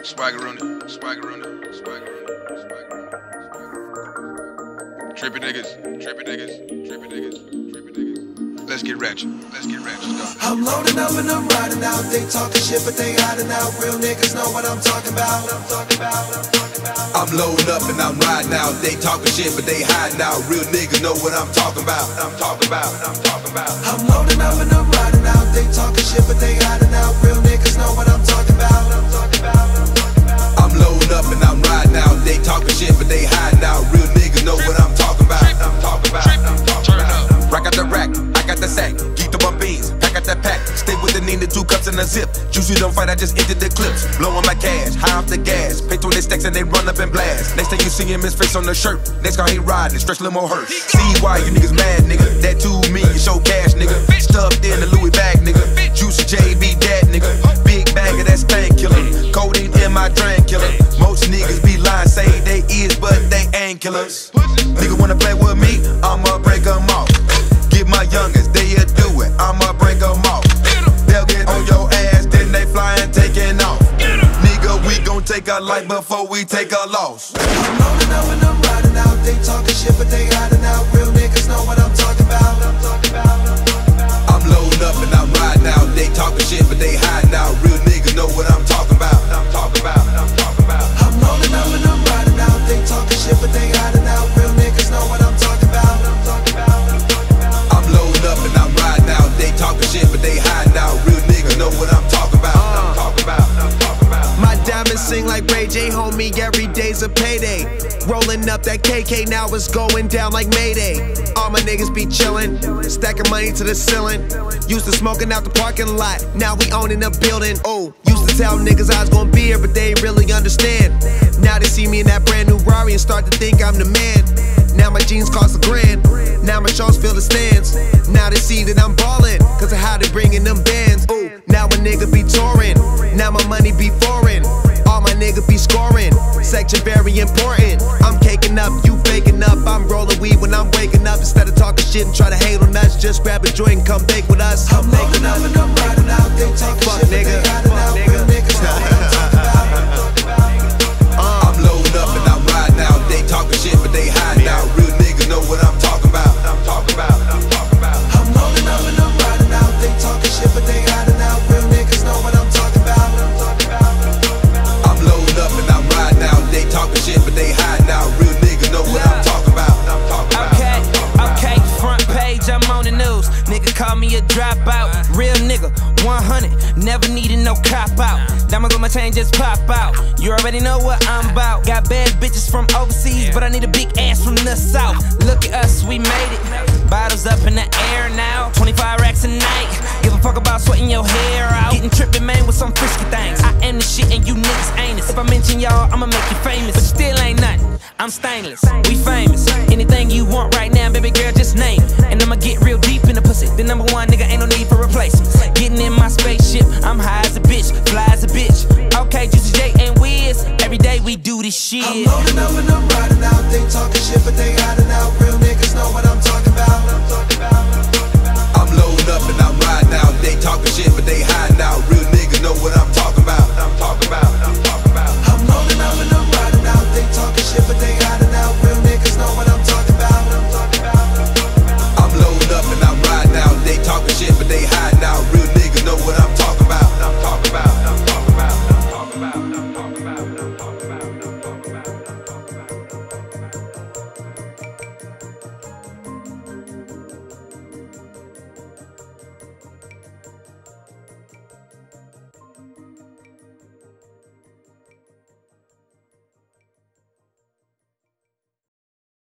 Swaggeroni, swaggeroni, swaggeroni, swaggeroni. Trippy niggas, trippy niggas, trippy niggas, trippy niggas. Let's get ratchet, let's get ratchet. Go. I'm loading up and I'm riding out. They talking shit, but they hiding out. Real niggas know what I'm talking about. I'm talking about. I'm talking about. I'm loading up and I'm riding out. They talking shit, but they hiding out. Real niggas know what I'm talking about. I'm talking about. I'm talking about. I'm loading up and I'm riding out. They talking shit, but they hiding out. Real niggas know what I'm talking about. I'm talking about. I'm talking about. Rack I got the sack. Geek the bum beans, pack out that pack. Stay with the Nina, two cups and a zip. Juicy don't fight, I just emptied the clips. Blowing my cash, high off the gas. Pay 20 stacks and they run up and blast. Next time you see him, his face on the shirt. Next car he riding, stretch limo hearse. See why you niggas mad, nigga. That two million show cash, nigga. Stuffed in the Louis bag, nigga. Juicy JB dad, nigga. Big bag of that spank killer. Codeine in my drain killer. Most niggas be lying, say they is, but they ain't killers. Nigga wanna play with me, I'ma break 'em off. Get my youngest, they'll do it, I'ma break 'em off. They'll get on your ass, then they fly and taking off. Nigga, we gon' take a life before we take a loss. I'm loading up and I'm riding out. Diamonds sing like Ray J, homie. Every day's a payday. Rolling up that KK, now it's going down like Mayday. All my niggas be chillin', stacking money to the ceiling. Used to smoking out the parking lot, now we owning a building. Oh, used to tell niggas I was gonna be here, but they really understand. Now they see me in that brand new Rari and start to think I'm the man. Now my jeans cost a grand. Now my shows fill the stands. Now they see that I'm Section very important. I'm caking up, you baking up. I'm rolling weed when I'm waking up. Instead of talking shit and try to hate on us, just grab a joint and come bake with us. A dropout. Real nigga, 100, never needed no cop out. Diamonds on my chain just pop out. You already know what I'm about. Got bad bitches from overseas, but I need a big ass from the south. Look at us, we made it. Bottles up in the air now. 25 racks a night. Give a fuck about sweating your hair out. Getting trippin', man, with some frisky things. I am the shit and you niggas ain't it. If I mention y'all, I'ma make you famous. But still ain't nothing. I'm stainless. We famous. Anything you want right now, baby girl, just name. And I'ma get real deep number one, nigga, ain't no need for replacements. Getting in my spaceship, I'm high as a bitch, fly as a bitch. Okay, Juicy J and Wiz, every day we do this shit. I'm up and I'm riding out, they talking shit, but they hiding out. Real niggas know what I'm talking about. What I'm talking about.